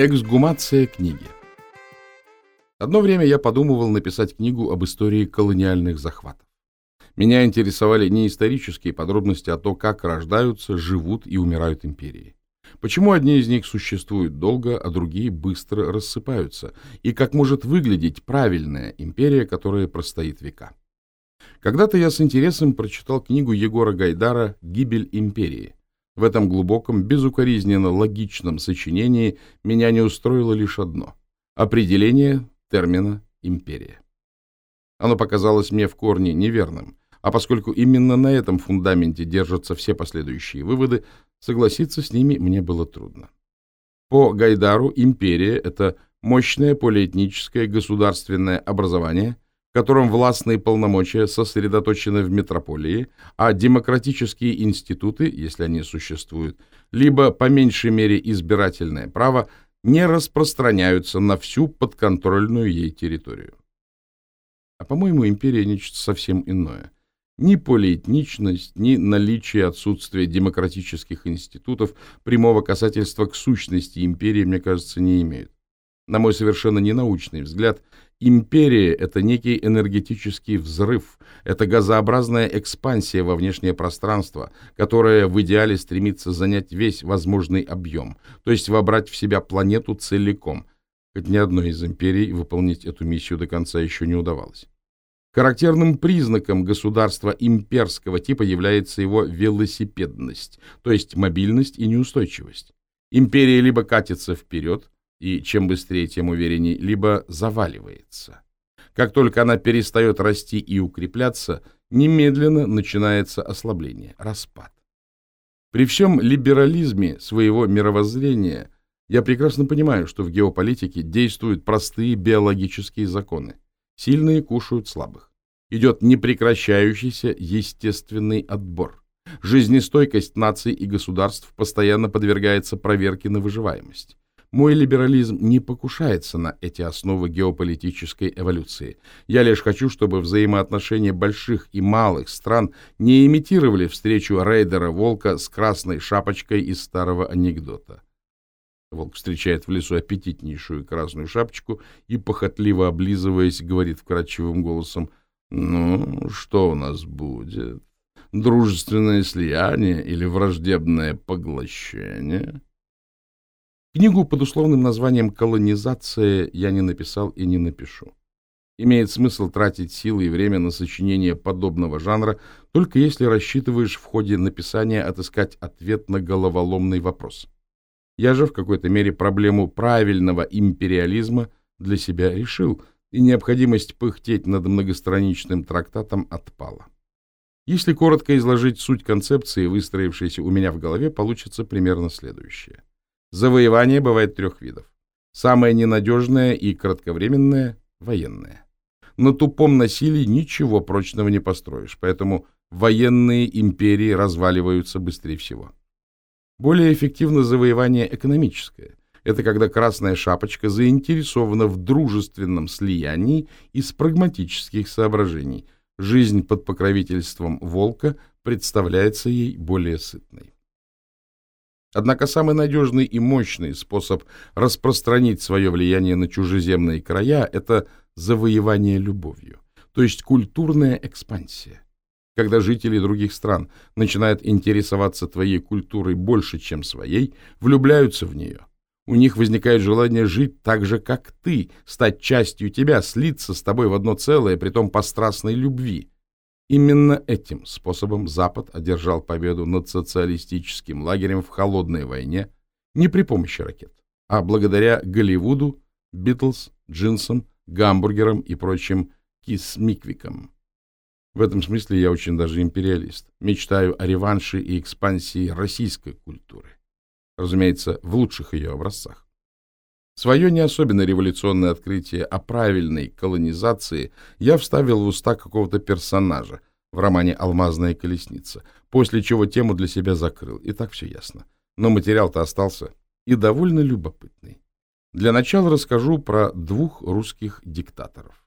Эксгумация книги. Одно время я подумывал написать книгу об истории колониальных захватов. Меня интересовали не исторические подробности, а то, как рождаются, живут и умирают империи. Почему одни из них существуют долго, а другие быстро рассыпаются, и как может выглядеть правильная империя, которая простоит века. Когда-то я с интересом прочитал книгу Егора Гайдара «Гибель империи», в этом глубоком, безукоризненно логичном сочинении меня не устроило лишь одно — определение термина «империя». Оно показалось мне в корне неверным, а поскольку именно на этом фундаменте держатся все последующие выводы, согласиться с ними мне было трудно. По Гайдару империя — это мощное полиэтническое государственное образование — котором властные полномочия сосредоточены в метрополии, а демократические институты, если они существуют, либо по меньшей мере избирательное право, не распространяются на всю подконтрольную ей территорию. А, по-моему, империя нечто совсем иное. Ни полиэтничность, ни наличие отсутствия демократических институтов прямого касательства к сущности империи, мне кажется, не имеют. На мой совершенно ненаучный взгляд, империя — это некий энергетический взрыв, это газообразная экспансия во внешнее пространство, которая в идеале стремится занять весь возможный объем, то есть вобрать в себя планету целиком, хоть ни одной из империй выполнить эту миссию до конца еще не удавалось. Характерным признаком государства имперского типа является его велосипедность, то есть мобильность и неустойчивость. Империя либо катится вперед, и чем быстрее, тем уверенней, либо заваливается. Как только она перестает расти и укрепляться, немедленно начинается ослабление, распад. При всем либерализме своего мировоззрения я прекрасно понимаю, что в геополитике действуют простые биологические законы. Сильные кушают слабых. Идет непрекращающийся естественный отбор. Жизнестойкость наций и государств постоянно подвергается проверке на выживаемость. Мой либерализм не покушается на эти основы геополитической эволюции. Я лишь хочу, чтобы взаимоотношения больших и малых стран не имитировали встречу рейдера-волка с красной шапочкой из старого анекдота. Волк встречает в лесу аппетитнейшую красную шапочку и, похотливо облизываясь, говорит вкрадчивым голосом, «Ну, что у нас будет? Дружественное слияние или враждебное поглощение?» Книгу под условным названием «Колонизация» я не написал и не напишу. Имеет смысл тратить силы и время на сочинение подобного жанра, только если рассчитываешь в ходе написания отыскать ответ на головоломный вопрос. Я же в какой-то мере проблему правильного империализма для себя решил, и необходимость пыхтеть над многостраничным трактатом отпала. Если коротко изложить суть концепции, выстроившейся у меня в голове, получится примерно следующее. Завоевание бывает трех видов. Самое ненадежное и кратковременное – военное. На тупом насилии ничего прочного не построишь, поэтому военные империи разваливаются быстрее всего. Более эффективно завоевание экономическое. Это когда Красная Шапочка заинтересована в дружественном слиянии из прагматических соображений. Жизнь под покровительством волка представляется ей более сытной. Однако самый надежный и мощный способ распространить свое влияние на чужеземные края – это завоевание любовью, то есть культурная экспансия. Когда жители других стран начинают интересоваться твоей культурой больше, чем своей, влюбляются в нее. У них возникает желание жить так же, как ты, стать частью тебя, слиться с тобой в одно целое, притом по страстной любви. Именно этим способом Запад одержал победу над социалистическим лагерем в холодной войне не при помощи ракет, а благодаря Голливуду, Битлз, джинсам, гамбургерам и прочим кисмиквикам. В этом смысле я очень даже империалист. Мечтаю о реванше и экспансии российской культуры. Разумеется, в лучших ее образцах. Свое не особенно революционное открытие о правильной колонизации я вставил в уста какого-то персонажа в романе «Алмазная колесница», после чего тему для себя закрыл, и так все ясно. Но материал-то остался и довольно любопытный. Для начала расскажу про двух русских диктаторов.